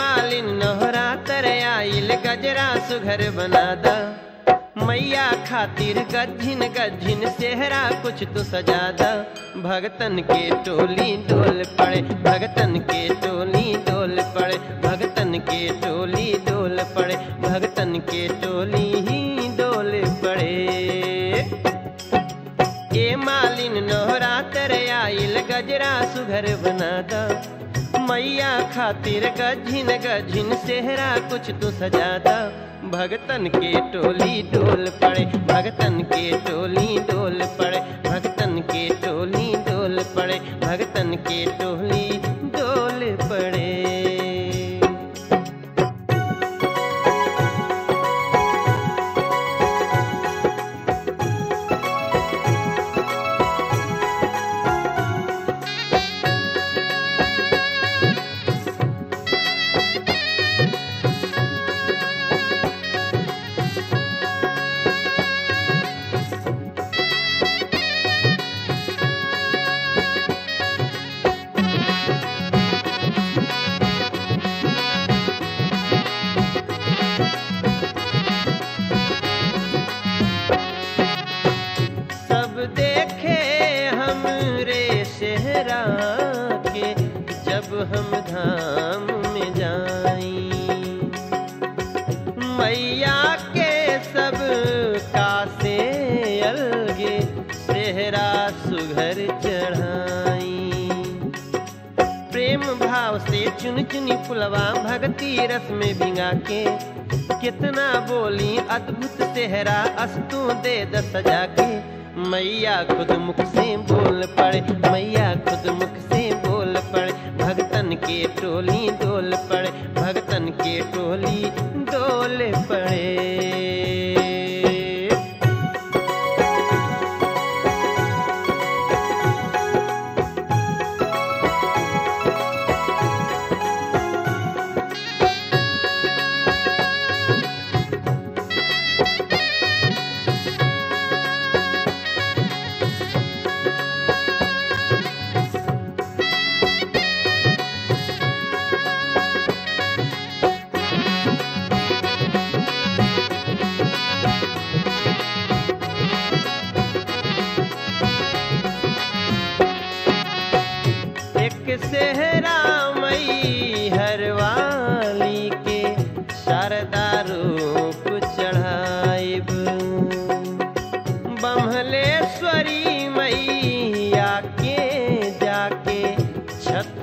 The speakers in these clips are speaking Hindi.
नवरात्र आइल गजरा सुघर बना दा। मैया खातिर गज्जिन गज्जिन सेहरा कुछ तो सजा दा। भगतन के टोली डोल पड़े, भगतन के टोली डोल पड़े, भगतन के टोली डोल पड़े, भगतन के टोली ही डोल पड़े। ए मालिन नवरात्र आइल गजरा सुघर बना दा। मैया खातिर गजिन गजिन सेहरा कुछ तो सजा दा। भगतन के टोली डोल पड़े, भगतन के टोली डोल पड़े, भगतन के टोली डोल पड़े, भगतन के टोली के जब हम धाम में जाई। मैया के सब कासे अलगे सेहरा सुघर चढ़ाई। प्रेम भाव से चुन चुनी पुलवा भक्ति रस में भिंगा के, कितना बोली अद्भुत सेहरा अस्तु दे द सजा के मैया खुद मुख से बोल पड़े, मैया खुद मुख से बोल पड़े। भगतन के टोली डोल पड़े, भगतन के टोली डोल पड़े।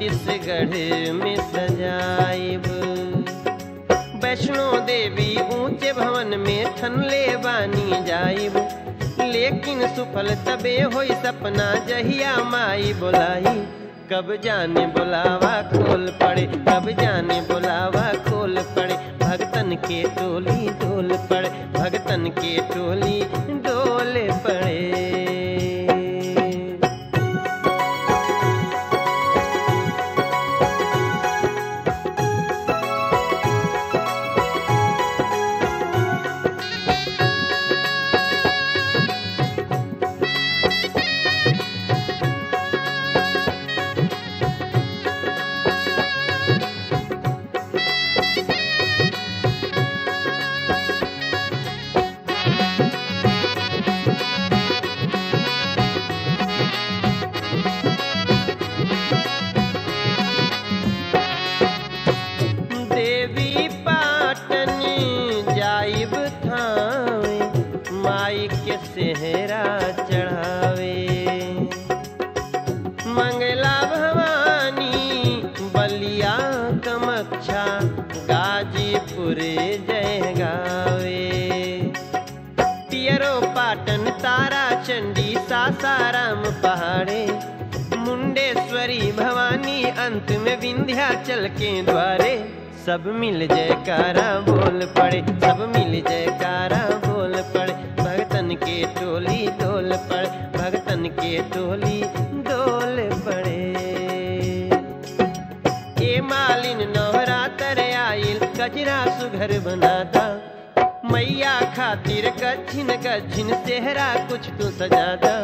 छत्तीसगढ़ में सजाइब। वैष्णो देवी ऊँचे भवन में थन ले बानी जाइब। लेकिन सुफल तबे हो सपना जहिया माई बोलाई। कब जाने बुलावा खोल पड़े, कब जाने बुलावा खोल पड़े। भगतन के टोली डोल पड़े भगतन के टोली डोल पड़े। बलिया कमक्षा गाजीपुर जय गावे पियरो पाटन, तारा चंडी सासाराम पहाड़े। मुंडेश्वरी भवानी, अंत में विंध्याचल के द्वारे। सब मिल जयकारा बोल पड़े, सब मिल जयकारा बोल पड़े। भगतन के टोली डोल पड़े, भगतन के टोली सुघर बना दा मैया खातिर कछिन कछिन चेहरा कुछ तो सजा दा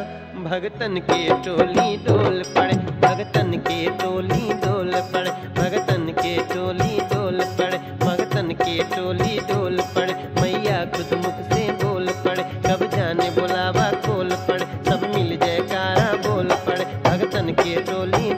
भगतन के टोली डोल पड़े, भगतन के टोली डोल पड़े, भगतन के टोली डोल पड़े, भगतन के टोली डोल पड़े। मैया खुद मुख से बोल पड़े, कब जाने बुलावा खोल पड़े, सब मिल जयकारा बोल पड़े। भगतन के टोली